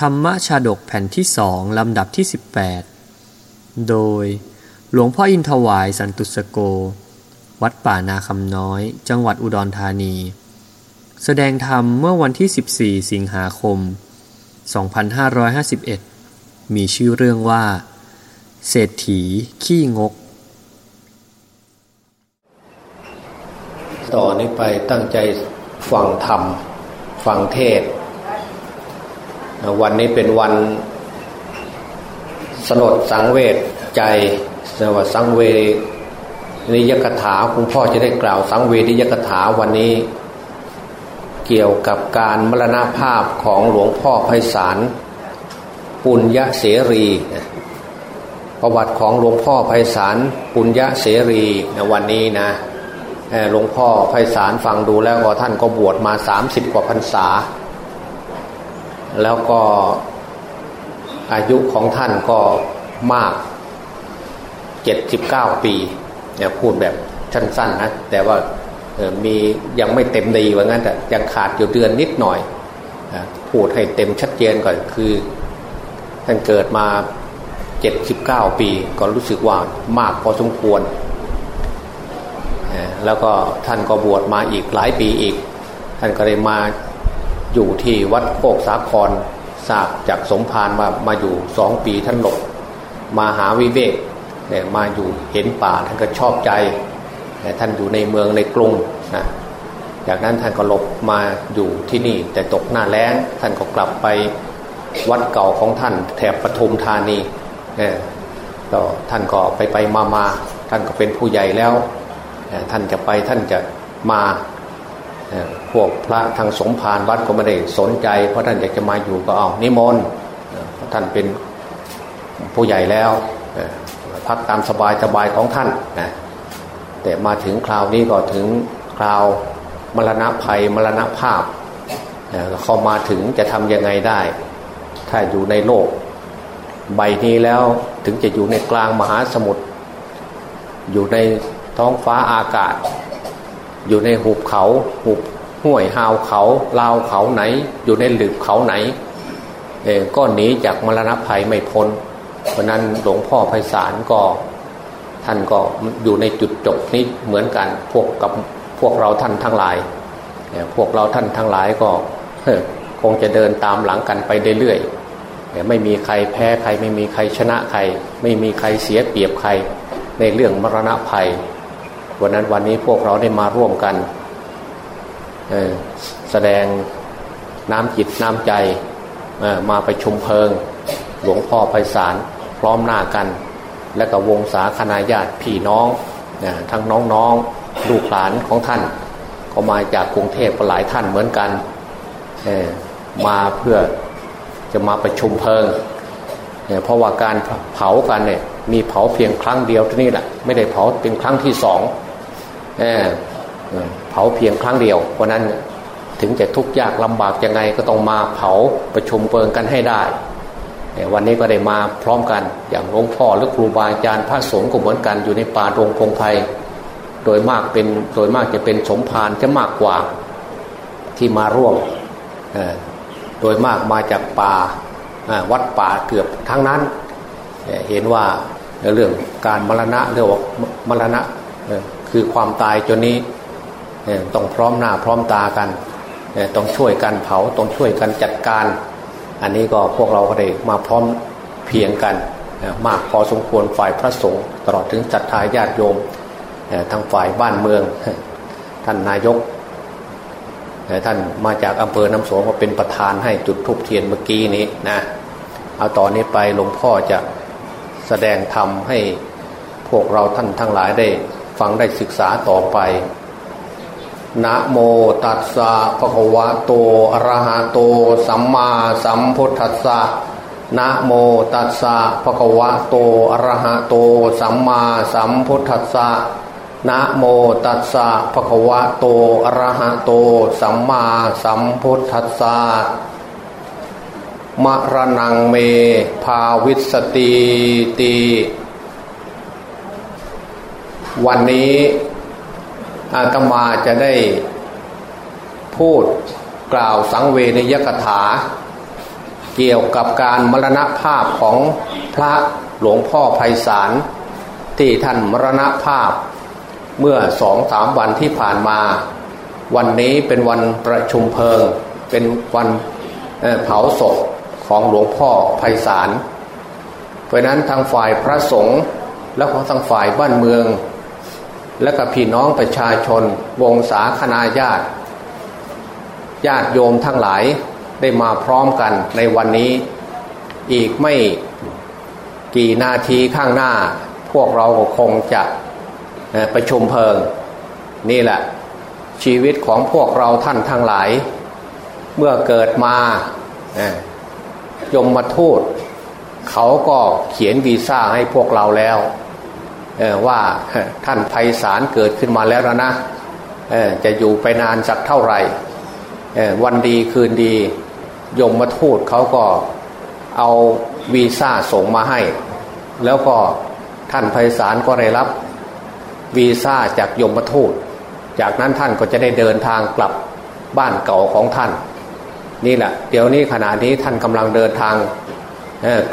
ธรรมชาดกแผ่นที่สองลำดับที่ 18 โดยหลวงพ่ออินทวายสันตุสโก วัดป่านาคำน้อย จังหวัดอุดรธานี แสดงธรรมเมื่อวันที่ 14 สิงหาคม 2551 มีชื่อเรื่องว่า เศรษฐีขี้งก ต่อนนี้ไปตั้งใจฟังธรรม ฟังเทศ วันนี้เป็นวันสลดสังเวชใจสวัสสังเวนิยกถาคุณพ่อจะได้กล่าวสังเวนิยกถาวันนี้ เกี่ยวกับการมรณภาพของหลวงพ่อไพศาลปุญญเสรี ประวัติของหลวงพ่อไพศาลปุญญเสรีในวันนี้นะหลวงพ่อไพศาลฟังดูแล้วก็ท่านก็บวชมาสามสิบกว่าพรรษา แล้วก็อายุของท่านก็มากเจ็ดสิบเก้าปีเนี่ยพูดแบบสั้นๆนะแต่ว่ามียังไม่เต็มดีว่างั้นแต่ยังขาดอยู่เดือนนิดหน่อย พูดให้เต็มชัดเจนก่อนคือ ท่านเกิดมาเจ็ดสิบเก้าปี ก็รู้สึกว่ามากพอสมควร แล้วก็ท่านก็บวชมาอีกหลายปีอีก ท่านก็เลยมา อยู่ที่วัดโคกสาครทราบจากสมภารมามาอยู่สองปีท่านหลบมาหาวิเวกเนี่ยมาอยู่เห็นป่าท่านก็ชอบใจแต่ท่านอยู่ในเมืองในกรุงนะจากนั้นท่านก็หลบมาอยู่ที่นี่ แต่ตกหน้าแล้งท่านก็กลับไปวัดเก่าของท่านแถบปทุมธานีเนี่ยก็ท่านก็ไปไปมามาท่านก็เป็นผู้ใหญ่แล้ว ท่านจะไปท่านจะมา พวกพระทางสมภารวัดก็ไม่ได้สนใจ เพราะท่านอยากจะมาอยู่ก็เอานิมนต์เพราะท่านเป็นผู้ใหญ่แล้วพักตามสบายสบายของท่านนะแต่มาถึงคราวนี้ก็ถึงคราวมรณะภัยมรณะภาพเข้ามาถึงจะทำยังไงได้ ถ้าอยู่ในโลก ใบนี้แล้วถึงจะอยู่ในกลางมหาสมุทรอยู่ในท้องฟ้าอากาศ อยู่ในหุบเขาหุบห้วยหาวเขาลาวเขาไหน อยู่ในหลืบเขาไหนก็หนีจากมรณะภัยไม่พ้น เพราะนั้นหลวงพ่อไพศาลก็ท่านก็อยู่ในจุดจบนี้เหมือนกันพวกกับพวกเราท่านทั้งหลายพวกเราท่านทั้งหลายก็คงจะเดินตามหลังกันไปเรื่อยๆไม่มีใครแพ้ใคร ไม่มีใครชนะใคร ไม่มีใครเสียเปรียบใครในเรื่องมรณะภัย วันนั้นวันนี้พวกเราได้มาร่วมกันแสดงน้ำจิตน้ำใจมาไปชุมเพลิง หลวงพ่อไพศาลพร้อมหน้ากัน และกับวงศาคณาญาติพี่น้องทั้งน้องๆลูกหลานของท่าน ก็มาจากกรุงเทพหลายท่านเหมือนกันมาเพื่อจะมาประชุมเพลิงเพราะว่าการเผากันเนี่ยมีเผาเพียงครั้งเดียวที่นี่แหละไม่ได้เผาเป็นครั้งที่สอง เเผาเพียงครั้งเดียวเพราะนั้นถึงจะทุกข์ยากลำบากยังไงก็ต้องมาเผาประชุมเพลิงกันให้ได้ วันนี้ก็ได้มาพร้อมกันอย่างหลวงพ่อหรือครูบาอาจารย์พระสงฆ์ก็เหมือนกันอยู่ในป่ารงพงไพโดยมากเป็นโดยมากจะเป็นสมภารจะมากกว่าที่มาร่วมโดยมากมาจากป่าวัดป่าเกือบทั้งนั้น เห็นว่าเรื่องการมรณะเรียกว่ามรณะ คือความตายจนนี้ต้องพร้อมหน้าพร้อมตากันต้องช่วยกันเผาต้องช่วยกันจัดการ อันนี้ก็พวกเราก็ได้มาพร้อมเพียงกันมากพอสมควรฝ่ายพระสงฆ์ตลอดถึงศรัทธาญาติโยมทางฝ่ายบ้านเมือง ท่านนายก ท่านมาจากอำเภอน้ำสงมาเป็นประธานให้จุดทุบเทียนเมื่อกี้นี้นะเอาตอนนี้ไปหลวงพ่อจะแสดงธรรมให้พวกเราท่านทั้งหลายได้ ฟังได้ศึกษาต่อไป นะโมตัสสะภะคะวะโตอะระหะโต สัมมาสัมพุทธัสสะนะโมตัสสะภะคะวะโตอะระหะโต สัมมาสัมพุทธัสสะนะโมตัสสะภะคะวะโตอะระหะโต สัมมาสัมพุทธัสสะมะระนังเม ภาวิสติตี วันนี้อาตมาจะได้พูดกล่าวสังเวนยกถา เกี่ยวกับการมรณภาพของพระหลวงพ่อไพศาลที่ท่านมรณภาพเมื่อสองสามวันที่ผ่านมา วันนี้เป็นวันประชุมเพลิง เป็นวันเผาศพของหลวงพ่อไพศาลเพราะนั้นทางฝ่ายพระสงฆ์แล้วก็ทางฝ่ายบ้านเมือง และกับพี่น้องประชาชน วงศาคณาญาติ ญาติโยมทั้งหลายได้มาพร้อมกันในวันนี้ อีกไม่กี่นาทีข้างหน้า พวกเราคงจะประชุมเพลิง นี่แหละ ชีวิตของพวกเราท่านทั้งหลาย เมื่อเกิดมายมมาทูตเขาก็เขียนวีซ่าให้พวกเราแล้ว ว่าท่านไพศาลเกิดขึ้นมาแล้วนะจะอยู่ไปนานสักเท่าไหร่วันดีคืนดียมมาทูตเขาก็เอาวีซ่าส่งมาให้ แล้วก็ท่านไพศาลก็ได้รับวีซ่าจากยมมาทูต จากนั้นท่านก็จะได้เดินทางกลับบ้านเก่าของท่าน นี่แหละ เดี๋ยวนี้ขณะนี้ท่านกำลังเดินทาง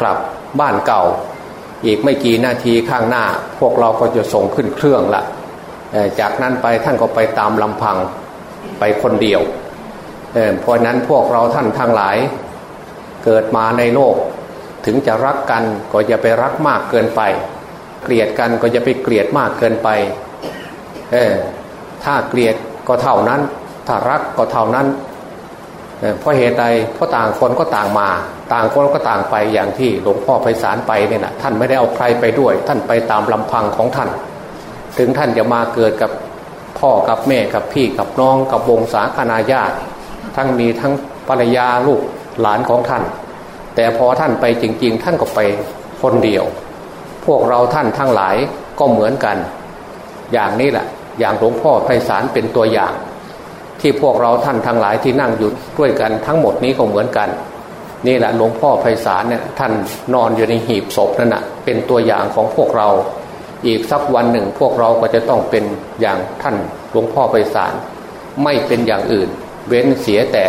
กลับบ้านเก่า อีกไม่กี่นาทีข้างหน้า พวกเราก็จะส่งขึ้นเครื่องละจากนั้นไปท่านก็ไปตามลำพังไปคนเดียวเพราะนั้นพวกเราท่านทั้งหลาย เกิดมาในโลก ถึงจะรักกันก็อย่าไปรักมากเกินไป เกลียดกันก็อย่าไปเกลียดมากเกินไปถ้าเกลียดก็เท่านั้น ถ้ารักก็เท่านั้น เพราะเหตุใดเพราะต่างคนก็ต่างมา ต่างคนก็ต่างไปอย่างที่หลวงพ่อไพศาลไปเนี่ยนะท่านไม่ได้เอาใครไปด้วย ท่านไปตามลำพังของท่าน ถึงท่านจะมาเกิดกับพ่อกับแม่กับพี่กับน้องกับวงศาคณาญาติ ทั้งมีทั้งภรรยาลูกหลานของท่าน แต่พอท่านไปจริง ๆ ท่านก็ไปคนเดียว พวกเราท่านทั้งหลายก็เหมือนกัน อย่างนี้แหละอย่างหลวงพ่อไพศาลเป็นตัวอย่าง ที่พวกเราท่านทั้งหลายที่นั่งอยู่ด้วยกันทั้งหมดนี้ก็เหมือนกัน นี่แหละหลวงพ่อไพศาลเนี่ยท่านนอนอยู่ในหีบศพนั่นนะเป็นตัวอย่างของพวกเรา อีกสักวันหนึ่งพวกเราก็จะต้องเป็นอย่างท่านหลวงพ่อไพศาลไม่เป็นอย่างอื่น เว้นเสียแต่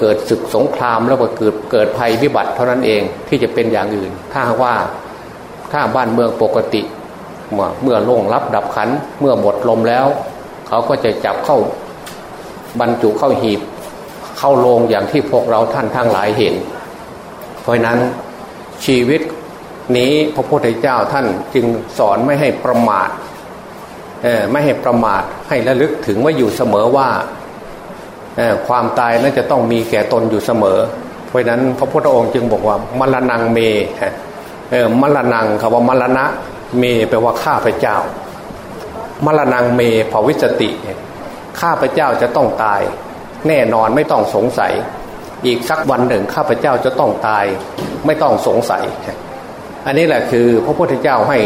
เกิดศึกสงครามแล้วก็เกิดเกิดภัยวิบัติเท่านั้นเองที่จะเป็นอย่างอื่น ถ้าว่าถ้าบ้านเมืองปกติเมื่อเมื่อลงรับดับขันเมื่อหมดลมแล้ว เขาก็จะจับเข้า บรรจุเข้าหีบ เข้าโรงอย่างที่พวกเราท่านทั้งหลายเห็น เพราะนั้นชีวิตนี้พระพุทธเจ้าท่านจึงสอนไม่ให้ประมาทไม่ให้ประมาทให้ระลึกถึงว่าอยู่เสมอว่าความตายนั้นจะต้องมีแก่ตนอยู่เสมอ เพราะนั้นพระพุทธองค์จึงบอกว่ามรณงเมเออมรณงคำว่ามรณะเมแปลว่าข้าพเจ้ามรณงเมภวิสติ ข้าพเจ้าจะต้องตาย แน่นอนไม่ต้องสงสัย อีกสักวันหนึ่งข้าพเจ้าจะต้องตาย ไม่ต้องสงสัย อันนี้แหละคือพระพุทธเจ้าให้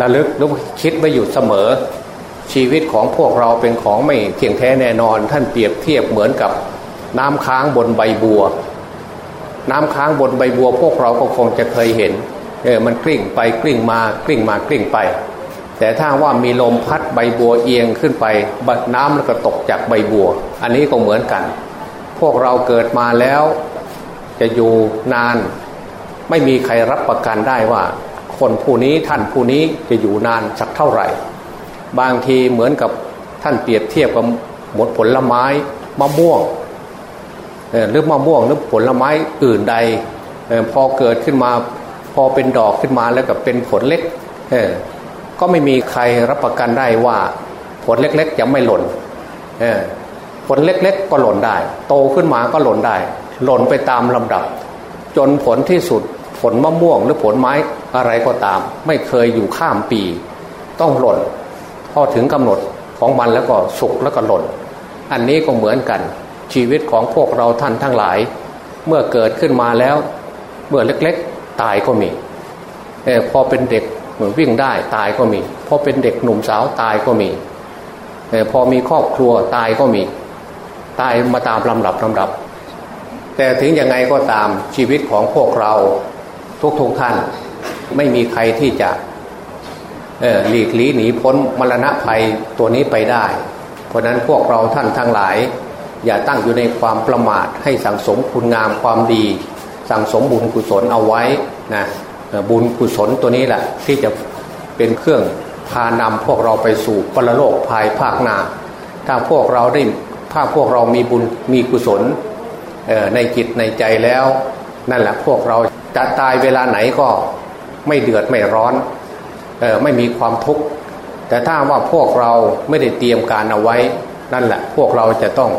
ระลึกหรือคิดไว้อยู่เสมอ ชีวิตของพวกเราเป็นของไม่เที่ยงแท้แน่นอน ท่านเปรียบเทียบเหมือนกับน้ำค้างบนใบบัว น้ำค้างบนใบบัว พวกเราก็คงจะเคยเห็นเออมันกลิ้งไปกลิ้งมากลิ้งมากลิ้งไป แต่ถ้าว่ามีลมพัดใบบัวเอียงขึ้นไปบัดน้ำแล้วก็ตกจากใบบัว อันนี้ก็เหมือนกัน พวกเราเกิดมาแล้ว จะอยู่นาน ไม่มีใครรับประกันได้ว่า คนผู้นี้ท่านผู้นี้จะอยู่นานสักเท่าไหร่ บางทีเหมือนกับท่านเปรียบเทียบกับหมดผลไม้มะม่วงหรือมะม่วงหรือผลไม้อื่นใดพอเกิดขึ้นมาพอเป็นดอกขึ้นมาแล้วกับเป็นผลเล็ก ก็ไม่มีใครรับประกันได้ว่าผลเล็กๆจะไม่หล่นผลเล็กๆก็หล่นได้ โตขึ้นมาก็หล่นได้ หล่นไปตามลำดับ จนผลที่สุดผลมะม่วงหรือผลไม้อะไรก็ตาม ไม่เคยอยู่ข้ามปี ต้องหล่นพอถึงกำหนดของมันแล้วก็สุกแล้วก็หล่น อันนี้ก็เหมือนกัน ชีวิตของพวกเราท่านทั้งหลาย เมื่อเกิดขึ้นมาแล้ว เมื่อเล็กๆตายก็มีพอเป็นเด็ก วิ่งได้ตายก็มีพอเป็นเด็กหนุ่มสาวตายก็มีพอมีครอบครัวตายก็มี ตายมาตามลำดับลำดับ แต่ถึงยังไงก็ตามชีวิตของพวกเราทุกๆทท่านไม่มีใครที่จะหลีกลี่หนีพ้นมรณะภัยตัวนี้ไปได้ เพราะนั้นพวกเราท่านทั้งหลาย อย่าตั้งอยู่ในความประมาทให้สังสมคุณงามความดี สังสมบุญกุศลเอาไว้นะ บุญกุศลตัวนี้แหละที่จะเป็นเครื่องพานำพวกเราไปสู่ปรโลกภายภาคหน้า ถ้าพวกเราได้ถ้าพวกเรามีบุญมีกุศลในจิตในใจแล้ว นั่นแหละพวกเราจะตายเวลาไหนก็ไม่เดือดไม่ร้อนออไม่มีความทุกข์แต่ถ้าว่าพวกเราไม่ได้เตรียมการเอาไว้ นั่นแหละพวกเราจะต้อง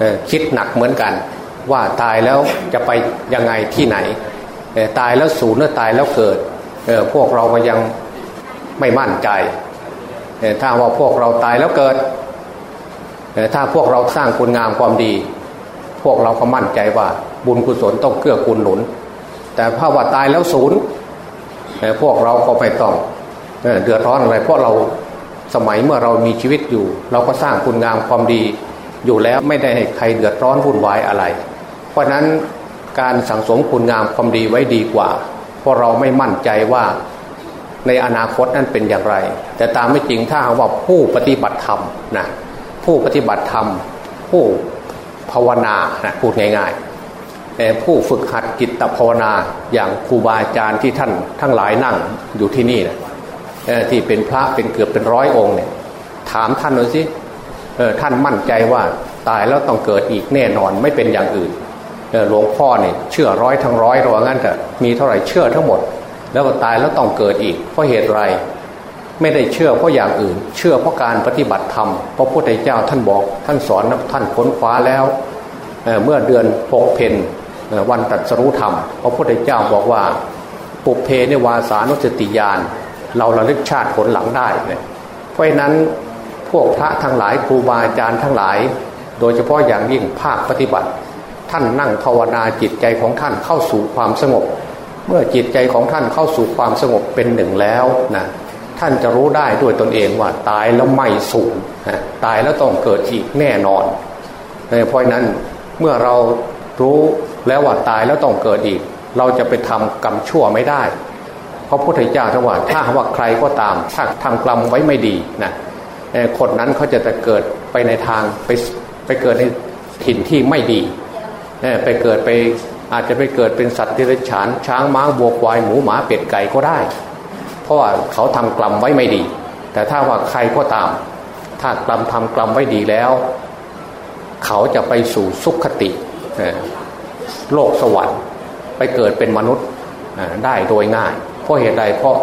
ออคิดหนักเหมือนกัน ว่าตายแล้วจะไปยังไงที่ไหน ตายแล้วสูญหรือตายแล้วเกิดพวกเราก็ยังไม่มั่นใจถ้าว่าพวกเราตายแล้วเกิดถ้าพวกเราสร้างคุณงามความดี พวกเราก็มั่นใจว่าบุญกุศลต้องเกื้อกูลหนุน แต่ถ้าว่าตายแล้วศูนย์พวกเราก็ไม่ต้องเดือดร้อนอะไรเพราะเราสมัยเมื่อเรามีชีวิตอยู่ เราก็สร้างคุณงามความดีอยู่แล้วไม่ได้ให้ใครเดือดร้อนวุ่นวายอะไร เพราะนั้น การสั่งสมคุณงามความดีไว้ดีกว่า เพราะเราไม่มั่นใจว่าในอนาคตนั้นเป็นอย่างไร แต่ตามไม่จริงถ้าว่าผู้ปฏิบัติธรรมนะผู้ปฏิบัติธรรม ผู้ภาวนานะพูดง่ายๆแต่ผู้ฝึกหัดจิตภาวนาอย่างครูบาอาจารย์ที่ท่านทั้งหลายนั่งอยู่ที่นี่นะที่เป็นพระเป็นเกือบเป็นร้อยองค์เนี่ยถามท่านหน่อยสิท่านมั่นใจว่าตายแล้วต้องเกิดอีกแน่นอนไม่เป็นอย่างอื่น หลวงพ่อเนี่ยเชื่อร้อยทั้งร้อยเรางั้นแต่มีเท่าไหร่เชื่อทั้งหมด แล้วก็ตายแล้วต้องเกิดอีก เพราะเหตุไร ไม่ได้เชื่อเพราะอย่างอื่น เชื่อเพราะการปฏิบัติธรรมเพราะพระพุทธเจ้าท่านบอกท่านสอนท่านค้นคว้าแล้วเเมื่อเดือนหกเพนวันตัดสรู้ธรรมพระพุทธเจ้าบอกว่า ปุเพในวาสานุสติญาณเราระลึกชาติผลหลังได้เนี่ยเพราะนั้นพวกพระทั้งหลายครูบาอาจารย์ทั้งหลาย โดยเฉพาะอย่างยิ่งภาคปฏิบัติ ท่านนั่งภาวนาจิตใจของท่านเข้าสู่ความสงบ เมื่อจิตใจของท่านเข้าสู่ความสงบเป็นหนึ่งแล้วนะท่านจะรู้ได้ด้วยตนเองว่าตายแล้วไม่สูญตายแล้วต้องเกิดอีกแน่นอนเพราะนั้นเมื่อเรารู้แล้วว่าตายแล้วต้องเกิดอีก เราจะไปทำกรรมชั่วไม่ได้ เพราะพุทธเจ้าทว่าถ้าว่าใครก็ตามถ้าทำกรรมไว้ไม่ดีนะคนนั้นเขาจะจะเกิดไปในทางไปไปเกิดในถิ่นที่ไม่ดี ไปเกิดไปอาจจะไปเกิดเป็นสัตว์ที่ไรฉานช้างม้าวัวควายหมูหมาเป็ดไก่ก็ได้ เพราะว่าเขาทำกรรมไว้ไม่ดี แต่ถ้าว่าใครก็ตาม ถ้ากรรมทำกรรมไว้ดีแล้ว เขาจะไปสู่สุขติโลกสวรรค์ ไปเกิดเป็นมนุษย์ได้โดยง่าย เพราะเหตุใดเพราะ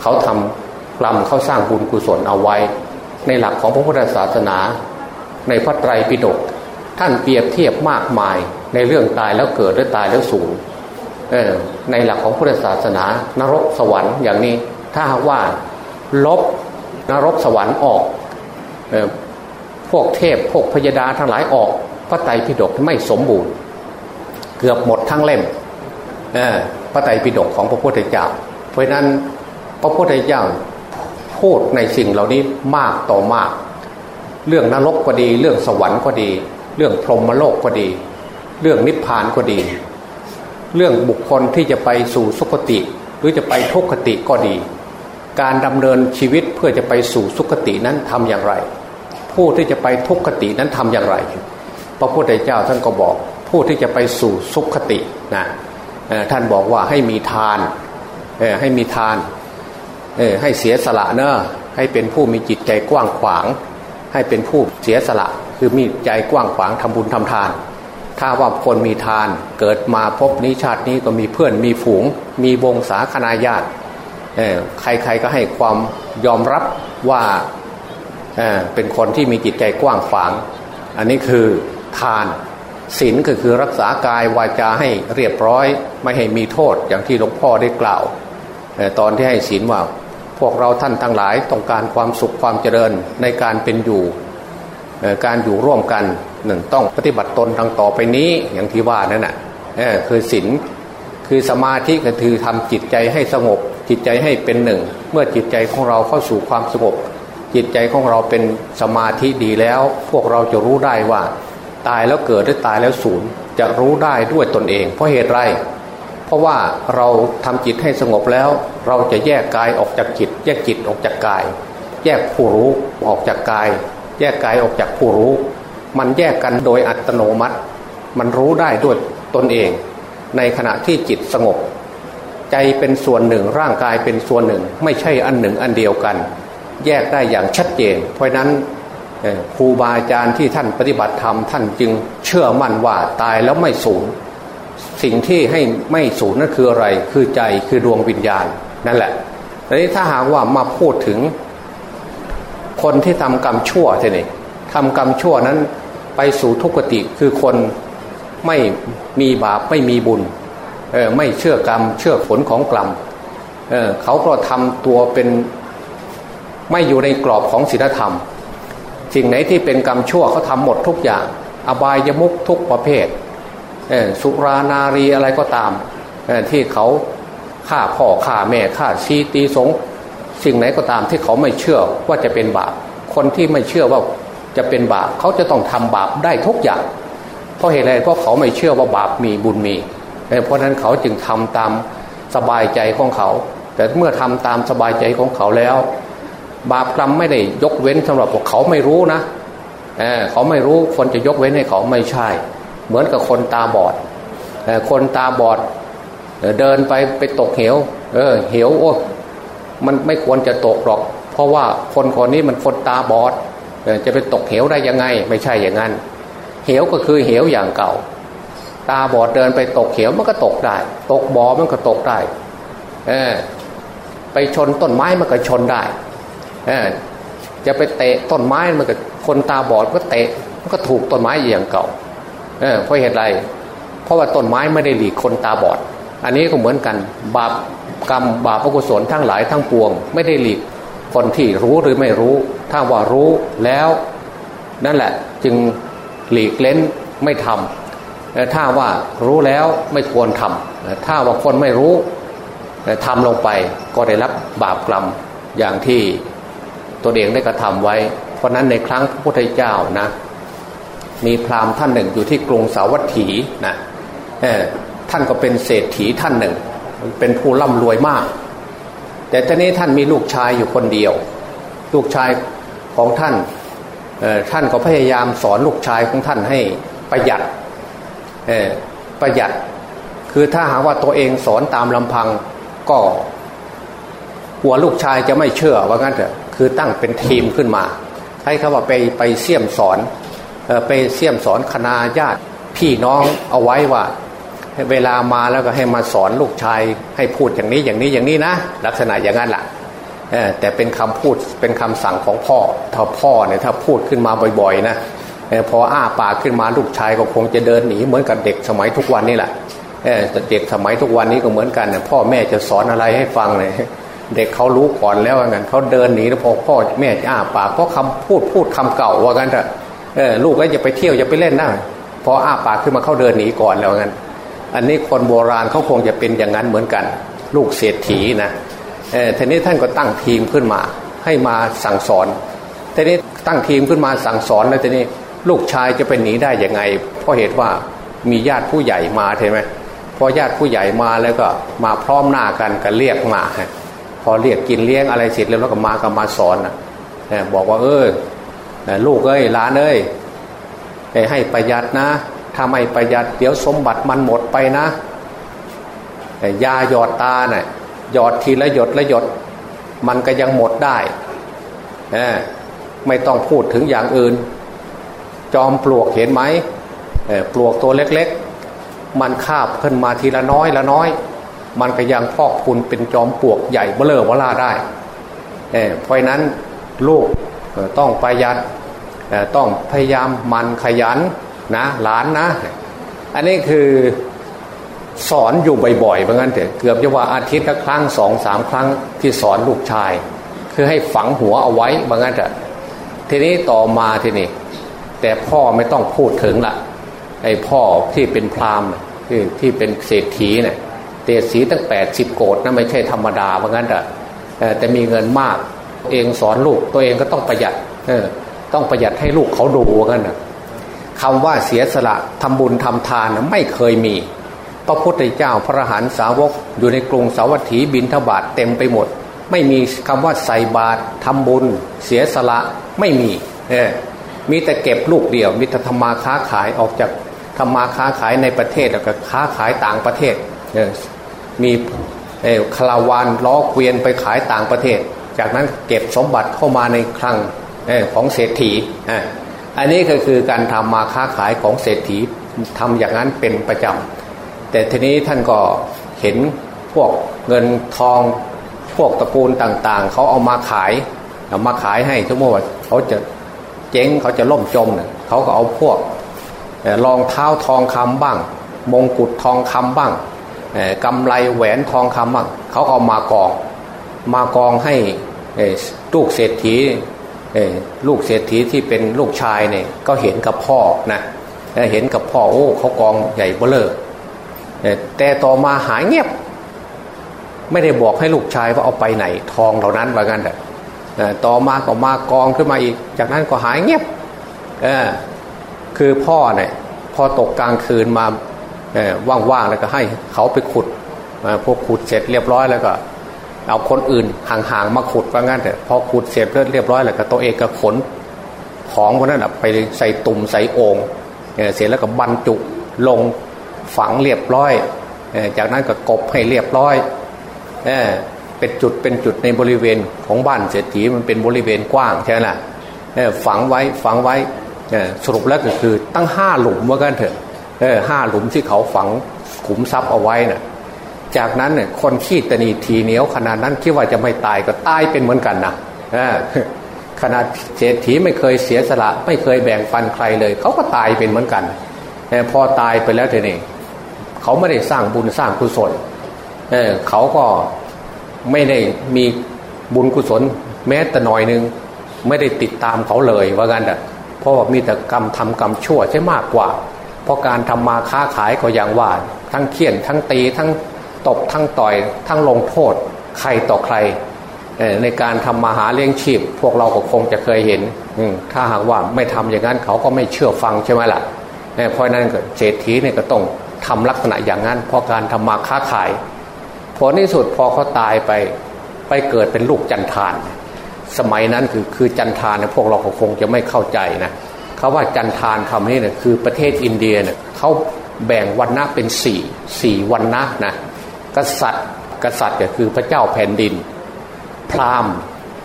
เขาทำกรรมเขาสร้างบุญกุศลเอาไว้ ในหลักของพระพุทธศาสนา ในพระไตรปิฎกท่านเปรียบเทียบมากมาย ในเรื่องตายแล้วเกิดและตายแล้วสูญในหลักของพุทธศาสนา นรกสวรรค์อย่างนี้ ถ้าหากว่าลบนรกสวรรค์ออกพวกเทพพวกพยดาทั้งหลายออกพระไตรปิฎกไม่สมบูรณ์ เกือบหมดทั้งเล่มพระไตรปิฎกของพระพุทธเจ้า เพราะนั้นพระพุทธเจ้าพูดในสิ่งเหล่านี้มากต่อมาก เรื่องนรกก็ดี เรื่องสวรรค์ก็ดี เรื่องพรหมโลกก็ดี เรื่องนิพพานก็ดี เรื่องบุคคลที่จะไปสู่สุคติ หรือจะไปทุกขติก็ดี การดำเนินชีวิตเพื่อจะไปสู่สุคตินั้นทำอย่างไร ผู้ที่จะไปทุกขตินั้นทำอย่างไร พระพุทธเจ้าท่านก็บอก ผู้ที่จะไปสู่สุขตินะท่านบอกว่าให้มีทานให้มีทานให้เสียสละเนอะให้เป็นผู้มีจิตใจกว้างขวาง ให้เป็นผู้เสียสละ คือมีใจกว้างขวางทำบุญทำทาน ถ้าว่าคนมีทานเกิดมาพบนี้ชาตินี้ก็มีเพื่อนมีฝูง มีวงศาคณาญาติใครๆก็ให้ความยอมรับว่าเเป็นคนที่มีจิตใจกว้างขวาง อันนี้คือทานศีลก็คือรักษากายวาจาให้เรียบร้อย ไม่ให้มีโทษอย่างที่หลวงพ่อได้กล่าวตอนที่ให้ศีลว่า พวกเราท่านทั้งหลายต้องการความสุขความเจริญในการเป็นอยู่การอยู่ร่วมกัน หนึ่งต้องปฏิบัติตนทางต่อไปนี้อย่างที่ว่านั่นแหะคือศีลคือสมาธิก็คือทำจิตใจให้สงบ จิตใจให้เป็นหนึ่ง เมื่อจิตใจของเราเข้าสู่ความสงบ จิตใจของเราเป็นสมาธิดีแล้ว พวกเราจะรู้ได้ว่า ตายแล้วเกิดหรือตายแล้วสูญจะรู้ได้ด้วยตนเอง เพราะเหตุไร เพราะว่าเราทำจิตให้สงบแล้ว เราจะแยกกายออกจากจิต แยกจิตออกจากกาย แยกผู้รู้ออกจากกาย แยกกายออกจากผู้รู้ มันแยกกันโดยอัตโนมัติ มันรู้ได้ด้วยตนเอง ในขณะที่จิตสงบ ใจเป็นส่วนหนึ่งร่างกายเป็นส่วนหนึ่ง ไม่ใช่อันหนึ่งอันเดียวกัน แยกได้อย่างชัดเจน เพราะนั้นครูบาอาจารย์ที่ท่านปฏิบัติธรรมท่านจึงเชื่อมั่นว่าตายแล้วไม่สูญสิ่งที่ให้ไม่สูญนั่นคืออะไร คือใจคือดวงวิญญาณนั่นแหละทีนี้ถ้าหากว่ามาพูดถึงคนที่ทำกรรมชั่วทีนี้ทำกรรมชั่วนั้น ไปสู่ทุกติคือคนไม่มีบาปไม่มีบุญเออไม่เชื่อกรรม เชื่อผลของกรรมเออเขาก็ทำตัวเป็นไม่อยู่ในกรอบของศีลธรรมสิ่งไหนที่เป็นกรรมชั่วเขาทำหมดทุกอย่าง อบายยมุกทุกประเภทสุรานารีอะไรก็ตามที่เขาฆ่าพ่อฆ่าแม่ฆ่าชีตีสงสิ่งไหนก็ตามที่เขาไม่เชื่อว่าจะเป็นบาปคนที่ไม่เชื่อว่า จะเป็นบาปเขาจะต้องทำบาปได้ทุกอย่าง เพราะเหตุอะไรเพราะเขาไม่เชื่อว่าบาปมีบุญมี เพราะนั้นเขาจึงทำตามสบายใจของเขา แต่เมื่อทำตามสบายใจของเขาแล้ว บาปกรรมไม่ได้ยกเว้นสำหรับพวกเขาไม่รู้นะเเขาไม่รู้คนจะยกเว้นให้เขาไม่ใช่ เหมือนกับคนตาบอดคนตาบอดเดินไปไปตกเหว เออ เหวโอ้มันไม่ควรจะตกหรอก เพราะว่าคนคนนี้มันคนตาบอด จะไปตกเหวได้ยังไง ไม่ใช่อย่างนั้น เหวก็คือเหวอย่างเก่า ตาบอดเดินไปตกเหวมันก็ตกได้ ตกบ่อมันก็ตกได้เออไปชนต้นไม้มันก็ชนได้เออจะไปเตะต้นไม้มันก็คนตาบอดก็เตะมันก็ถูกต้นไม้อย่างเก่าเออเพราะเหตุไร เพราะว่าต้นไม้ไม่ได้หลีกคนตาบอด อันนี้ก็เหมือนกัน บาปกรรมบาปอกุศลทั้งหลายทั้งปวง ไม่ได้หลีก คนที่รู้หรือไม่รู้ ถ้าว่ารู้แล้ว นั่นแหละจึงหลีกเล้นไม่ทำแต่ถ้าว่ารู้แล้วไม่ควรทำถ้าว่าคนไม่รู้ทำลงไปก็ได้รับบาปกรรมอย่างที่ตัวเองได้กระทำไว้ เพราะนั้นในครั้งพระพุทธเจ้านะ มีพราหมณ์ท่านหนึ่งอยู่ที่กรุงสาวัตถีนะท่านก็เป็นเศรษฐีท่านหนึ่ง เป็นผู้ร่ำรวยมาก แต่ตอนนี้ท่านมีลูกชายอยู่คนเดียว ลูกชายของท่านท่านก็พยายามสอนลูกชายของท่านให้ประหยัดประหยัด คือถ้าหากว่าตัวเองสอนตามลำพังก็หัวลูกชายจะไม่เชื่อว่างั้นเถอะคือตั้งเป็นทีมขึ้นมาให้เขาว่าไปไปเสี่ยมสอนไปเสี่ยมสอนคณาญาติพี่น้องเอาไว้ว่า เวลามาแล้วก็ให้มาสอนลูกชาย ให้พูดอย่างนี้อย่างนี้อย่างนี้นะ ลักษณะอย่างนั้นแหละแต่เป็นคำพูดเป็นคำสั่งของพ่อ ถ้าพ่อเนี่ยถ้าพูดขึ้นมาบ่อยๆนะพออ้าปากขึ้นมาลูกชายก็คงจะเดินหนีเหมือนกับเด็กสมัยทุกวันนี่แหละเด็กสมัยทุกวันนี้ก็เหมือนกันพ่อแม่จะสอนอะไรให้ฟังเลยเด็กเขารู้ก่อนแล้วว่างั้นเขาเดินหนีแล้วพอพ่อแม่จะอ้าปากเพราะคำพูดพูดคำเก่าว่ากันเถอะลูกก็จะไปเที่ยวจะไปเล่นนะพออ้าปากขึ้นมาเขาเดินหนีก่อนแล้วงั้น อันนี้คนโบราณเขาคงจะเป็นอย่างนั้นเหมือนกัน ลูกเศรษฐีนะเออทีนี้ท่านก็ตั้งทีมขึ้นมา ให้มาสั่งสอนทีนี้ตั้งทีมขึ้นมาสั่งสอนแล้วทีนี้ลูกชายจะเป็นหนีได้ยังไง เพราะเหตุว่ามีญาติผู้ใหญ่มาใช่ไหมพอญาติผู้ใหญ่มาแล้วก็มาพร้อมหน้ากันกันเรียกมาพอเรียกกินเลี้ยงอะไรเสร็จแล้วก็มาก็มาสอนนะบอกว่าเออลูกเอ้ยหลานเอ้ยให้ประหยัดนะ ถ้าไม่ประหยัดเดี๋ยวสมบัติมันหมดไปนะยาหยอดตาเนะ่ยหยอดทีละหยดละหยด มันก็ยังหมดได้ ไม่ต้องพูดถึงอย่างอื่น จอมปลวกเห็นไหมปลวกตัวเล็กๆ มันคาบขึ้นมาทีละน้อยละน้อย มันก็ยังพอกคุณเป็นจอมปลวกใหญ่เบลอเวลาได้เพราะนั้นลูกต้องประหยัดต้องพยายามมันขยัน นะหลานนะ อันนี้คือสอนอยู่บ่อยๆเหมือนกันเถอะเกือบจะว่าอาทิตย์ละครั้งสองสามครั้งที่สอนลูกชาย คือให้ฝังหัวเอาไว้เหมือนกันเถอะทีนี้ต่อมาทีนี้แต่พ่อไม่ต้องพูดถึงละไอ้พ่อที่เป็นพราหมณ์ที่ที่เป็นเศรษฐีเนี่ยเตสีตั้งแปดสิบโกดนะไม่ใช่ธรรมดาเหมือนกันเถอะแต่มีเงินมากเองสอนลูกตัวเองก็ต้องประหยัดเออต้องประหยัดให้ลูกเขาดูเหมือนกันนะ คำว่าเสียสละทำบุญทำทานไม่เคยมี พระพุทธเจ้าพระหันสาวกอยู่ในกรุงสาวัตถีบินทบาทเต็มไปหมด ไม่มีคำว่าใส่บาตรทำบุญ เสียสละไม่มีเอมีแต่เก็บลูกเดียวมิตรธรรมาค้าขายออกจากทำมาค้าขายในประเทศแล้วก็ค้าขายต่างประเทศมีคาราวานล้อเกวียนไปขายต่างประเทศ จากนั้นเก็บสมบัติเข้ามาในคลังของเศรษฐี อันนี้ก็คือการทำมาค้าขายของเศรษฐีทำอย่างนั้นเป็นประจำแต่ทีนี้ท่านก็เห็นพวกเงินทองพวกตระกูลต่างๆ เขาเอามาขายเอามาขายให้ทั้งหมดเขาจะเจ๊งเขาจะล่มจมเนี่ยเขาก็เอาพวกรองเท้าทองคำบ้าง มงกุฎทองคำบ้างกำไรแหวนทองคำบ้างเขาเอามากอง มากองให้ลูกเศรษฐี ลูกเศรษฐีที่เป็นลูกชายเนี่ยก็เห็นกับพ่อนะเห็นกับพ่อโอ้เขากองใหญ่เบ้อเลยแต่ต่อมาหายเงียบ ไม่ได้บอกให้ลูกชายว่าเอาไปไหน ทองเหล่านั้นว่างั้นแต่ต่อมาก็มากองขึ้นมาอีก จากนั้นก็หายเงียบคือพ่อเนี่ยพอตกกลางคืนมาว่างๆแล้วก็ให้เขาไปขุดพวกขุดเสร็จเรียบร้อยแล้วก็ เอาคนอื่นห่างๆมาขุดว่างั้นแต่พอขุดเสร็จเรียบร้อยแล้วก็ตัวเองก็ขนของพวกนั้นไปใส่ตุ่มใส่โอง่งเสร็จแล้วก็บรรจุลงฝังเรียบร้อย จากนั้นก็กบให้เรียบร้อยเป็นจุดเป็นจุดในบริเวณของบ้านเศรษฐีมันเป็นบริเวณกว้างใช่ไหมฝังไว้ฝังไว้สรุปแล้วก็คือตั้งห้าหลุมว่ากันเถอะห้าหลุมที่เขาฝังขุมทรัพย์เอาไว้นะ่ะ จากนั้นเนี่ยคนขี้ตนีทีเหนียวขนาดนั้นคิดว่าจะไม่ตายก็ตายเป็นเหมือนกันนะขนาดเศรษฐีไม่เคยเสียสละ ไม่เคยแบ่งฟันใครเลย เขาก็ตายเป็นเหมือนกันแต่พอตายไปแล้วเทนี่เขาไม่ได้สร้างบุญสร้างกุศลเเขาก็ไม่ได้มีบุญกุศล แม้แต่หน่อยนึง ไม่ได้ติดตามเขาเลยว่ากันแต่เพราะมีแต่กรรมทำกรรมชั่วใช่มากกว่า เพราะการทำมาค้าขายก็อย่างว่า ทั้งเคี่ยนทั้งตีทั้ง ตบทั้งต่อยทั้งลงโทษใครต่อใคร ในการทำมาหาเลี้ยงชีพ พวกเราก็คงจะเคยเห็นถ้าหากว่าไม่ทำอย่างนั้นเขาก็ไม่เชื่อฟังใช่ไหมล่ะเพราะนั้นเศรษฐีเนี่ยก็ต้องทำลักษณะอย่างนั้น เพราะการทำมาค้าขายผลที่สุดพอเขาตายไปไปเกิดเป็นลูกจันทาน สมัยนั้นคือคือจันทานเนี่ยพวกเราคงจะไม่เข้าใจนะเขาว่าจันทานคำนี้เนี่ยคือประเทศอินเดียเนี่ยเขาแบ่งวันนะเป็นสี่สี่วันนะนะ กษัตริย์ กษัตริย์ก็คือพระเจ้าแผ่นดิน พราหมณ์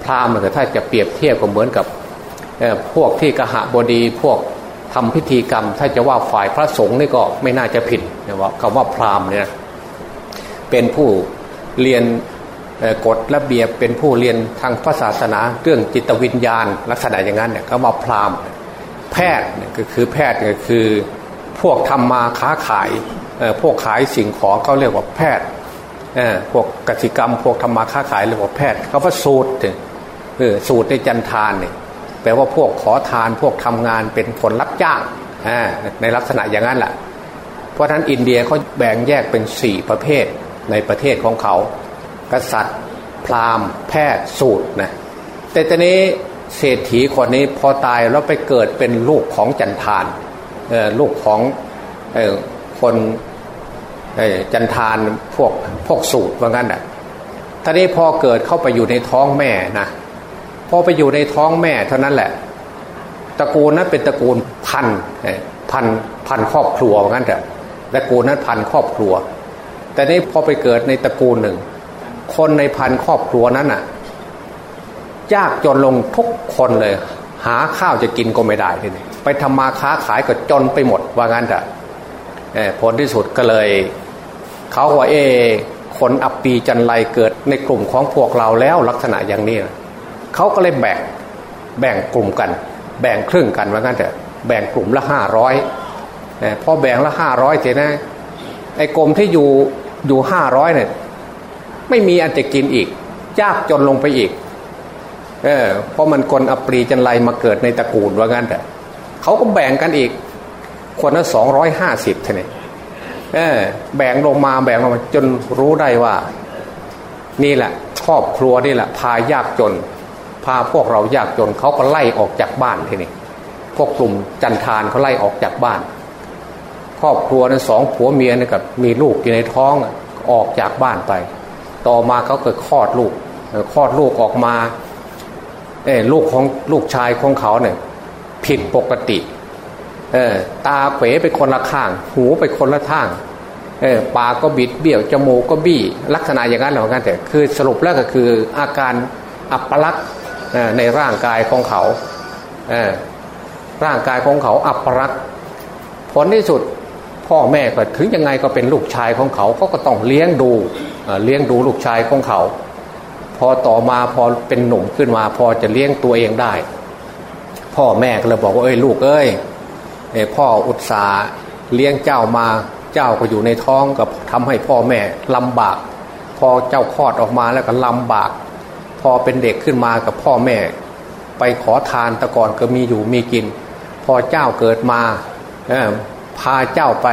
พราหมณ์ถ้าจะเปรียบเทียบก็เหมือนกับพวกที่กหบดีพวกทำพิธีกรรม ถ้าจะว่าฝ่ายพระสงฆ์นี่ก็ไม่น่าจะผิดนะว่าคำว่าพราหมณ์เนี่ยเป็นผู้เรียนกฎระเบียบเป็นผู้เรียนทางพระศาสนาเรื่องจิตวิญญาณ ลักษณะอย่างนั้นเนี่ยก็มาพราหมณ์แพทย์ก็คือแพทย์ก็คือพวกทำมาค้าขายพวกขายสิ่งของเขาเรียกว่าแพทย์ พวกกสิกรรม พวกทำมาค้าขายเรียกว่าแพทย์เขาว่าสูตรเออสูตรในจันทานเนี่ยแปลว่าพวกขอทานพวกทำงานเป็นคนรับจ้างในลักษณะอย่างนั้นแหละเพราะฉะนั้นอินเดียเขาแบ่งแยกเป็นสี่ประเภทในประเทศของเขา กษัตริย์ พราหมณ์ แพทย์สูตรนะแต่ตอนนี้เศรษฐีคนนี้พอตายแล้วไปเกิดเป็นลูกของจันทานลูกของคน จันทานพวกพวกสูตรว่างั้นอะตอนนี้พอเกิดเข้าไปอยู่ในท้องแม่นะพอไปอยู่ในท้องแม่เท่านั้นแหละ ตระกูลนั้นเป็นตระกูลพันพันพันครอบครัวว่างั้นแต่ตระกูลนั้นพันครอบครัว แต่นี้พอไปเกิดในตระกูลหนึ่ง คนในพันครอบครัวนั้นอะยากจนลงทุกคนเลย หาข้าวจะกินก็ไม่ได้ทีนี้ไปทำมาค้าขายก็จนไปหมดว่างั้นแต่ ผลที่สุดก็เลยเขาว่าเอคนอับปีจันไรเกิดในกลุ่มของพวกเราแล้วลักษณะอย่างนี้เขาก็เลยแบ่งแบ่งกลุ่มกัน แบ่งครึ่งกันว่างั้นแต่แบ่งกลุ่มละห้าร้อยพอแบ่งละห้าร้อยเจ๊นะไอ้กรมที่อยู่อยู่ห้าร้อยเนี่ยไม่มีอันจะกินอีกยากจนลงไปอีกเออเพราะมันคนอปรีจันไรมาเกิดในตระกูลว่างั้นแต่เขาก็แบ่งกันอีก คนละสองร้อยห้าสิบเท่านี้เออแบ่งลงมาแบ่งลงมาจนรู้ได้ว่า นี่แหละครอบครัวนี่แหละ พายากจน พาพวกเรายากจนเขาก็ไล่ออกจากบ้านทีนี้พวกกลุ่มจันทานเขาไล่ออกจากบ้าน ครอบครัวนั้นสองผัวเมียนี่กับมีลูกอยู่ในท้องออกจากบ้านไป ต่อมาเขาเกิดคลอดลูกคลอดลูกออกมาเออลูกของลูกชายของเขาเนี่ยผิดปกติ เออตาเป๋ไปคนละข้าง หูไปคนละทางเออปากก็บิดเบี้ยวจมูกก็บี้ ลักษณะอย่างนั้นเหมือนกันแต่คือสรุปแล้วก็คืออาการอัปลักษณ์ในร่างกายของเขาเออร่างกายของเขาอัปลักษณ์ผลที่สุดพ่อแม่ก็ถึงยังไงก็เป็นลูกชายของเขาเขาก็ต้องเลี้ยงดูเลี้ยงดูลูกชายของเขา พอต่อมาพอเป็นหนุ่มขึ้นมา พอจะเลี้ยงตัวเองได้ พ่อแม่ก็เลยบอกว่าเอ้ยลูกเอ้ย พ่ออุตสาเลี้ยงเจ้ามาเจ้าก็อยู่ในท้องกับทำให้พ่อแม่ลำบาก พอเจ้าคลอดออกมาแล้วก็ลำบาก พอเป็นเด็กขึ้นมากับพ่อแม่ ไปขอทานตะก่อนก็มีอยู่มีกิน พอเจ้าเกิดมาพาเจ้าไป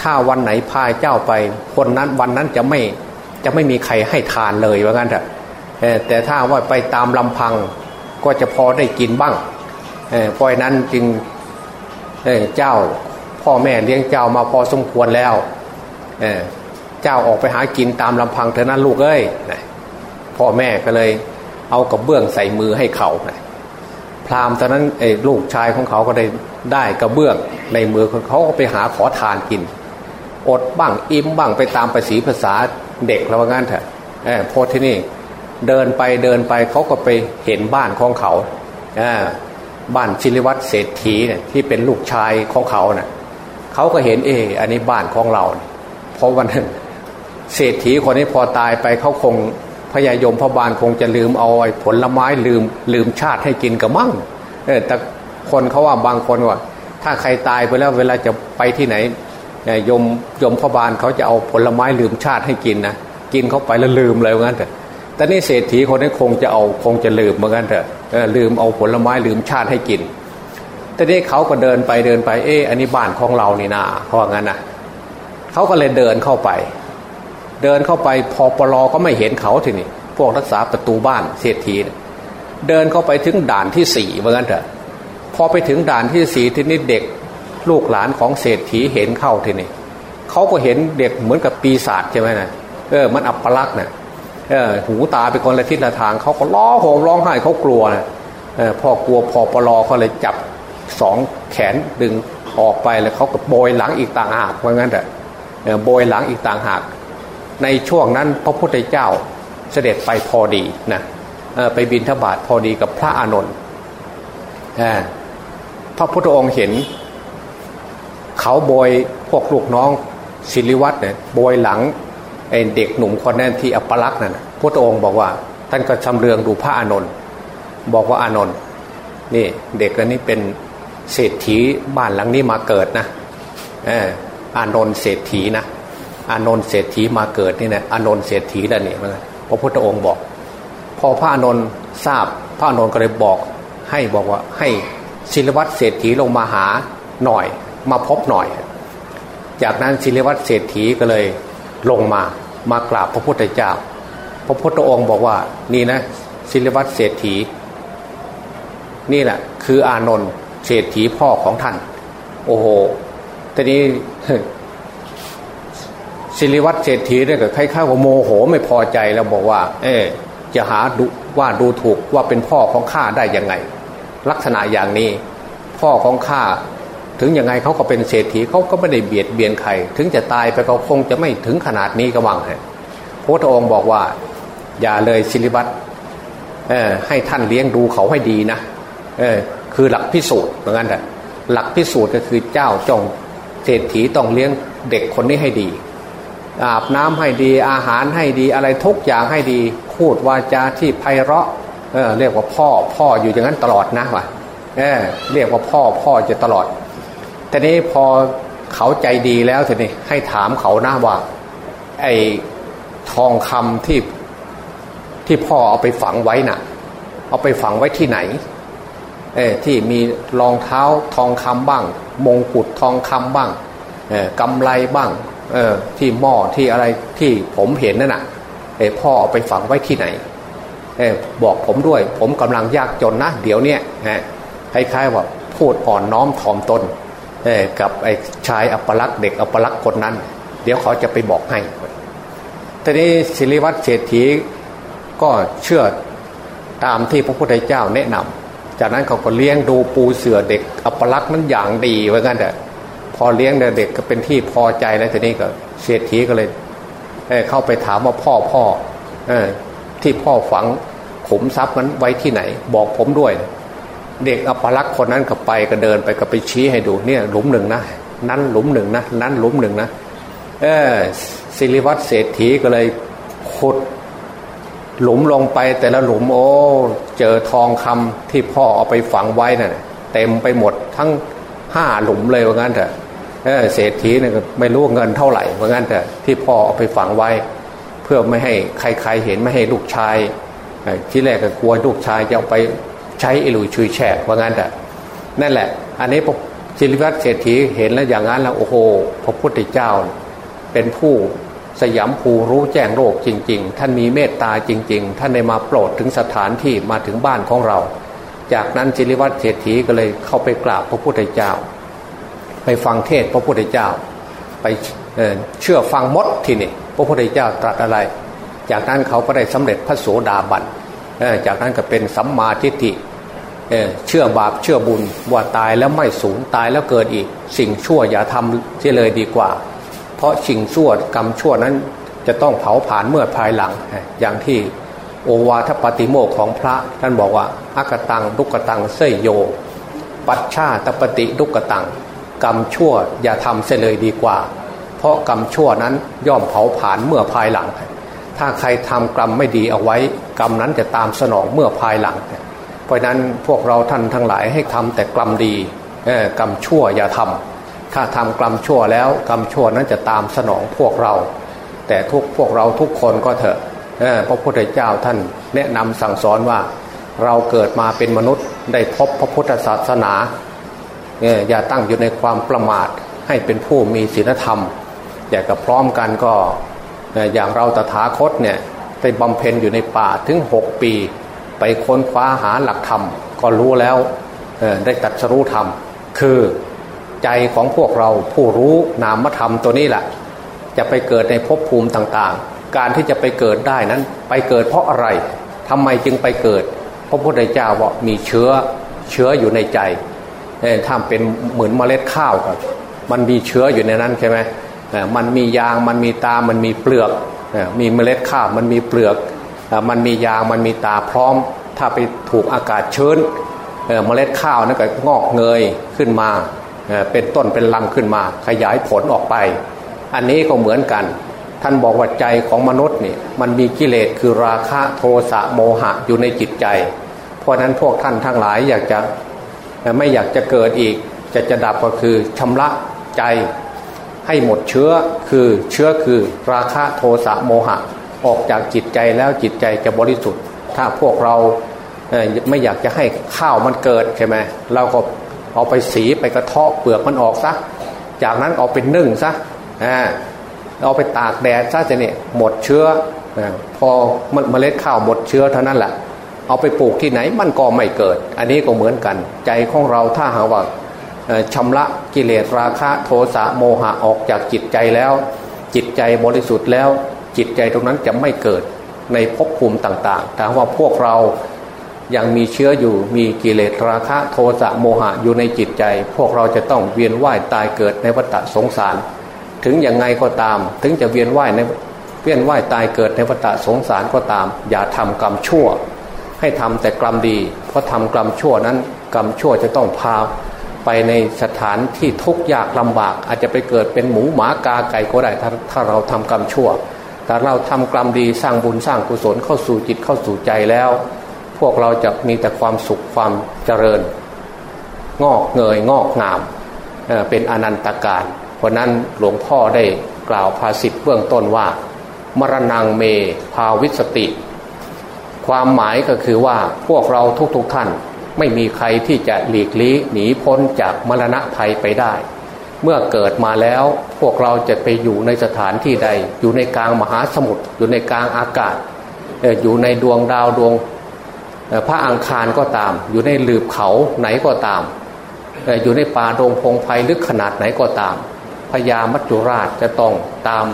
ถ้าวันไหนพาเจ้าไป คนนั้นวันนั้นจะไม่จะไม่มีใครให้ทานเลยว่างั้นเถอะแต่ถ้าว่าไปตามลำพังก็จะพอได้กินบ้างเพราะนั้นจึง เจ้าพ่อแม่เลี้ยงเจ้ามาพอสมควรแล้วเเจ้าออกไปหากินตามลำพังเถอะนั้นลูกเอ้ยพ่อแม่ก็เลยเอากระเบื้องใส่มือให้เขาพราหมณ์ตอนนั้นลูกชายของเขาก็ได้ได้กระเบื้องในมือเขาก็ไปหาขอทานกิน อดบ้างอิ่มบ้างไปตามภาษีภาษาเด็กแล้วงั้นเถอะพอที่นี่เดินไปเดินไปเขาก็ไปเห็นบ้านของเขา บ้านชิริวัตรเศรษฐีเนี่ยที่เป็นลูกชายของเขาเนะ่ยเขาก็เห็นเอออันนี้บ้านของเรา เพราะวันนั้นเศรษฐีคนนี้พอตายไปเขาคงพญายมพระบาลคงจะลืมเอาไอ้ผลไม้ลืมลืมชาติให้กินกับมั่งเออแต่คนเขาว่าบางคนว่า ถ้าใครตายไปแล้วเวลาจะไปที่ไหนยมยมพระบาลเขาจะเอาผลไม้ลืมชาติให้กินนะกินเข้าไปแล้วลืมเลยเหมือนกันแต่ แต่นี่เศรษฐีคนนี้คงจะเอาคงจะลืมเหมือนกันเถอะลืมเอาผลไม้ลืมชาติให้กิน แต่นี้เขาก็เดินไปเดินไปเอออันนี้บ้านของเรานี่นาเพราะงั้นนะเขาก็เลยเดินเข้าไป เดินเข้าไปพอปลอก็ไม่เห็นเขาทีนี้พวกรักษาประตูบ้านเศรษฐีเดินเข้าไปถึงด่านที่สี่เหมือนกันเถอะพอไปถึงด่านที่สี่ทีนี้เด็กลูกหลานของเศรษฐีเห็นเข้าทีนี้เขาก็เห็นเด็กเหมือนกับปีศาจใช่ไหมนะเออมันอัปลักษณ์นะเออ หูตาเป็นคนละทิศละทางเขาก็ร้องโหมร้องไห้เขากลัวนะอพ่อกลัวพอปลอเขาเลยจับสองแขนดึงออกไปแล้วเขาก็โบยหลังอีกต่างหากว่างั้นแต่โบยหลังอีกต่างหาก ในช่วงนั้นพระพุทธเจ้าเสด็จไปพอดีนะไปบินทบาทพอดีกับพระอานนท์พระพุทธองค์เห็น เขาโบยพวกลูกน้องศิริวัตรเนี่ยโบยหลัง เด็กหนุ่มคนนั้นที่อัปลักษณ์นั่นพระองค์บอกว่า ท่านก็ชำเลืองดูพระอานนท์บอกว่าอานนท์นี่เด็กคนนี้เป็นเศรษฐีบ้านหลังนี้มาเกิดนะอานนท์เศรษฐีนะอานนท์เศรษฐีมาเกิดนี่นะอานนท์เศรษฐีแล้วนี่พระพุทธองค์บอก พอพระอานนท์ทราบพระอานนท์ก็เลยบอก ให้บอกว่าให้ศิลวัตรเศรษฐีลงมาหาหน่อย มาพบหน่อย จากนั้นศิลวัตรเศรษฐีก็เลย ลงมามากราบพระพุทธเจ้า พระพุทธองค์บอกว่านี่นะศิลวัตรเศรษฐี นี่แหละคืออานนท์เศรษฐีพ่อของท่าน โอ้โหทีนี้ศิริวัตรเศรษฐีเนี่ยก็คล้ายๆว่าโมโหไม่พอใจแล้วบอกว่า เออจะหาดูว่าดูถูกว่าเป็นพ่อของข้าได้ยังไง ลักษณะอย่างนี้ พ่อของข้า ถึงยังไงเขาก็เป็นเศรษฐีเขาก็ไม่ได้เบียดเบียนใคร ถึงจะตายไปเขาคงจะไม่ถึงขนาดนี้ก็วังฮะพระองค์บอกว่า อย่าเลยศิริวัตให้ท่านเลี้ยงดูเขาให้ดีนะคือหลักพิสูจน์เหมือนกันแหละหลักพิสูจน์ก็คือเจ้าจงเศรษฐีต้องเลี้ยงเด็กคนนี้ให้ดี อาบน้ำให้ดีอาหารให้ดีอะไรทุกอย่างให้ดีพูดวาจาที่ไพเราะเเรียกว่าพ่อพ่ออยู่อย่างนั้นตลอดนะวะเเรียกว่าพ่อพ่อจะตลอด แต่นี้พอเขาใจดีแล้วทีนี้ให้ถามเขาหน้าว่า ไอ้ทองคำที่ที่พ่อเอาไปฝังไว้น่ะ เอาไปฝังไว้ที่ไหน เอที่มีรองเท้าทองคำบ้าง มงกุฎทองคำบ้างเออกำไรบ้าง เออที่หม้อที่อะไรที่ผมเห็นนั่นน่ะเอพ่อเอาไปฝังไว้ที่ไหนเออบอกผมด้วย ผมกำลังยากจนนะ เดี๋ยวเนี้ยฮะคล้ายๆว่าพูดอ่อนน้อมถ่อมตน กับไอ้ชายอัปลักษ์เด็กอัปลักษ์คนนั้น เดี๋ยวเขาจะไปบอกให้ทีนี้ศิริวัตรเศรษฐีก็เชื่อตามที่พระพุทธเจ้าแนะนำจากนั้นเขาก็เลี้ยงดูปูเสือเด็กอัปลักษณ์นั้นอย่างดีไว้กันแต่พอเลี้ยงเด็กก็เป็นที่พอใจแล้วทีนี้ก็เศรษฐีก็เลยเเข้าไปถามว่าพ่อพ่ออที่พ่อฝังขุมทรัพย์นั้นไว้ที่ไหน บอกผมด้วย เด็กอัปลักษณ์คนนั้นก็ไปก็เดินไปก็ไปชี้ให้ดูเนี่ยหลุมหนึ่งนะนั้นหลุมหนึ่งนะนั้นหลุมหนึ่งนะเออศิริวัตรเศรษฐีก็เลยขุดหลุมลงไปแต่ละหลุมโอ้เจอทองคำที่พ่อเอาไปฝังไว้นะ่ะเต็มไปหมดทั้งห้าหลุมเลยว่างั้นเถอะเศรษฐีเนี่ยไม่รู้เงินเท่าไหร่ว่างั้นเถอะที่พ่อเอาไปฝังไว้ เพื่อไม่ให้ใครๆเห็นไม่ให้ลูกชายที่แรกก็กลัวลูกชายจะเอาไป ใช้อิลุยชุยแฉกว่างั้นเถอะนั่นแหละ อันนี้จิริวัตรเศรษฐีเห็นแล้วอย่างนั้นแล้วโอ้โหพระพุทธเจ้า เป็นผู้สยามภูรู้แจ้งโลกจริง ๆ ท่านมีเมตตาจริง ๆ ท่านได้มาโปรดถึงสถานที่มาถึงบ้านของเรา จากนั้นจิริวัตรเศรษฐีก็เลยเข้าไปกราบพระพุทธเจ้า ไปฟังเทศพระพุทธเจ้า ไปเเชื่อฟังมดที่นี่พระพุทธเจ้าตรัสอะไร จากนั้นเขาก็ได้สำเร็จพระโสดาบันจากนั้นก็เป็นสัมมาทิฏฐิ เเชื่อบาปเชื่อบุญว่าตายแล้วไม่สูญตายแล้วเกิดอีก สิ่งชั่วอย่าทำเสียเลยดีกว่า เพราะสิ่งชั่วกรรมชั่วนั้นจะต้องเผาผลาญเมื่อภายหลัง อย่างที่โอวาทปฏิโมกของพระท่านบอกว่าอักตังดุกตังเสยโย ปัจฉาตปฏิดุกตัง กรรมชั่วอย่าทำเสียเลยดีกว่า เพราะกรรมชั่วนั้นย่อมเผาผลาญเมื่อภายหลัง ถ้าใครทำกรรมไม่ดีเอาไว้ กรรมนั้นจะตามสนองเมื่อภายหลังเราะนั้นพวกเราท่านทั้งหลายให้ทำแต่กรรมดีกรรมชั่วอย่าทำถ้าทำกรรมชั่วแล้วกรรมชั่วนั้นจะตามสนองพวกเรา แต่ทุกพวกเราทุกคนก็เถอะพระพุทธเจ้าท่านแนะนำสั่งสอนว่าเราเกิดมาเป็นมนุษย์ได้พบพระพุทธศาสนาอย่าตั้งอยู่ในความประมาทให้เป็นผู้มีศีลธรรมอย่ากับพร้อมกันก็อย่างเราตถาคตเนี่ยไปบำเพ็ญอยู่ในป่าถึงหกปี ไปค้นคว้าหาหลักธรรม ก็รู้แล้วได้ตัดสรู้ธรรม คือใจของพวกเราผู้รู้นามธรรมตัวนี้แหละจะไปเกิดในภพภูมิต่างๆ การที่จะไปเกิดได้นั้นไปเกิดเพราะอะไรทำไมจึงไปเกิด พระพุทธเจ้าบอกมีเชื้อเชื้ออยู่ในใจถ้าเป็นเหมือนเมล็ดข้าวครับมันมีเชื้ออยู่ในนั้นใช่ไหมมันมียางมันมีตา มันมีเปลือก มีเมล็ดข้าวมันมีเปลือก มันมียางมันมีตาพร้อม ถ้าไปถูกอากาศชื้นเมล็ดข้าวนั่นก็งอกเงยขึ้นมาเป็นต้นเป็นลำขึ้นมา ขยายผลออกไป อันนี้ก็เหมือนกัน ท่านบอกว่าใจของมนุษย์นี่มันมีกิเลสคือราคะโทสะโมหะอยู่ในจิตใจ เพราะนั้นพวกท่านทั้งหลายอยากจะไม่อยากจะเกิดอีก จะจะดับก็คือชำระใจให้หมดเชื้อคือเชื้อคือราคะโทสะโมหะ ออกจากจิตใจแล้วจิตใจจะบริสุทธิ์ ถ้าพวกเราไม่อยากจะให้ข้าวมันเกิดใช่ไหมเราก็เอาไปสีไปกระเทาะเปลือกมันออกซะจากนั้นเอาไปนึ่งซะเอาไปตากแดดซะจะเนี่ยหมดเชื้อพอเมล็ดข้าวหมดเชื้อเท่านั้นแหละเอาไปปลูกที่ไหนมันก็ไม่เกิด อันนี้ก็เหมือนกัน ใจของเราถ้าหาว่าชำระกิเลสราคะโทสะโมหะออกจากจิตใจแล้ว จิตใจบริสุทธิ์แล้ว จิตใจตรงนั้นจะไม่เกิดในภพภูมิต่างๆแต่ว่าพวกเรายังมีเชื้ออยู่มีกิเลสราคะโทสะโมหะอยู่ในจิตใจ พวกเราจะต้องเวียนว่ายตายเกิดในวัฏสงสาร ถึงอย่างไงก็ตาม ถึงจะเวียนว่ายในเวียนว่ายตายเกิดในวัฏสงสารก็ตาม อย่าทำกรรมชั่ว ให้ทำแต่กรรมดี เพราะทำกรรมชั่วนั้น กรรมชั่วจะต้องพาไปในสถานที่ทุกข์ยากลำบาก อาจจะไปเกิดเป็นหมูหมากาไก่ก็ได้ถ้าถ้าเราทำกรรมชั่ว แต่เราทำกรรมดีสร้างบุญสร้างกุศลเข้าสู่จิตเข้าสู่ใจแล้ว พวกเราจะมีแต่ความสุขความเจริญ งอกเงยงอกงามเป็นอนันตการเพราะนั้นหลวงพ่อได้กล่าวภาษิตเบื้องต้นว่า มรณงเมภาวิสติ ความหมายก็คือว่าพวกเราทุกๆทท่าน ไม่มีใครที่จะหลีกลี่หนีพ้นจากมรณะภัยไปได้ เมื่อเกิดมาแล้วพวกเราจะไปอยู่ในสถานที่ใด อยู่ในกลางมหาสมุทรอยู่ในกลางอากาศ อยู่ในดวงดาวดวงพระอังคารก็ตาม อยู่ในหลืบเขาไหนก็ตาม อยู่ในป่าดงพงไพ่ลึกขนาดไหนก็ตามพญามัจจุราชจะต้องตาม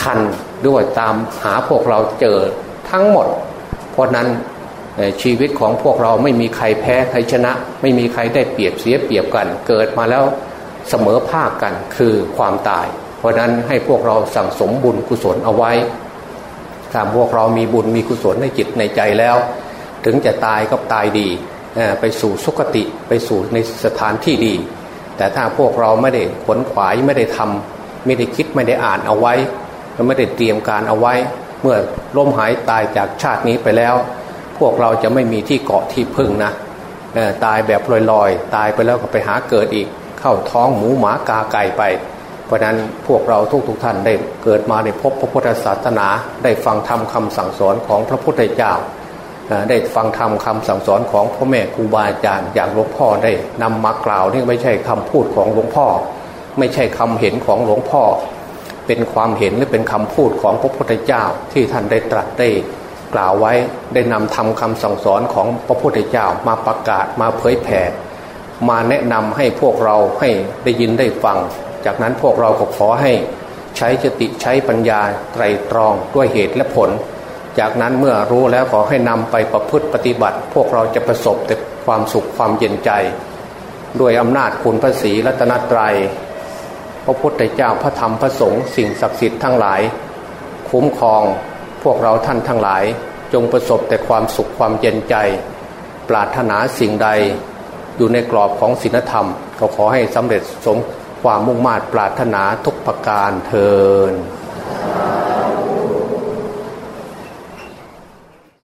ทันด้วยตามหาพวกเราเจอทั้งหมด เพราะนั้นชีวิตของพวกเราไม่มีใครแพ้ใครชนะ ไม่มีใครได้เปรียบเสียเปรียบกัน เกิดมาแล้ว เสมอภาคกันคือความตาย เพราะนั้นให้พวกเราสั่งสมบุญกุศลเอาไว้ถ้าพวกเรามีบุญมีกุศลในจิตในใจแล้ว ถึงจะตายก็ตายดีไปสู่สุคติไปสู่ในสถานที่ดี แต่ถ้าพวกเราไม่ได้ขนขวายไม่ได้ทำไม่ได้คิดไม่ได้อ่านเอาไว้ไม่ได้เตรียมการเอาไว้ เมื่อล้มหายตายจากชาตินี้ไปแล้ว พวกเราจะไม่มีที่เกาะที่พึ่งนะตายแบบลอยๆ ตายไปแล้วก็ไปหาเกิดอีก เข้าท้องหมูหมากาไก่ไป เพราะนั้นพวกเราทุกๆทท่านได้เกิดมาในพบพระพุทธศาสนา ได้ฟังธรรมคาสั่งสอนของพระพุทธเจ้าได้ฟังธรรมคาสั่งสอนของพ่อแม่ครูบาอาจารย์อย่างหลวงพ่อได้นำมากล่าวนี่ไม่ใช่คำพูดของหลวงพ่อ ไม่ใช่คำเห็นของหลวงพ่อ เป็นความเห็นหรือเป็นคำพูดของพระพุทธเจ้าที่ท่านได้ตรัสได้กล่าวไว้ได้นำทำคำสั่งสอนของพระพุทธเจ้ามาประกาศมาเผยแผ่ มาแนะนำให้พวกเราให้ได้ยินได้ฟัง จากนั้นพวกเราก็ขอให้ใช้สติใช้ปัญญาไตรตรองด้วยเหตุและผล จากนั้นเมื่อรู้แล้วขอให้นำไปประพฤติปฏิบัติ พวกเราจะประสบแต่ความสุขความเย็นใจ ด้วยอำนาจคุณพระศรีรัตนตรยัยพระพุทธเจ้าพระธรรมพระสงฆ์สิ่งศักดิ์สิทธิ์ทั้งหลาย คุ้มครองพวกเราท่านทั้งหลาย จงประสบแต่ความสุขความเย็นใจ ปรารถนาสิ่งใด อยู่ในกรอบของศีลธรรม ก็ขอให้สำเร็จสมความมุ่งมา่ปรารถนาทุกประการเทิน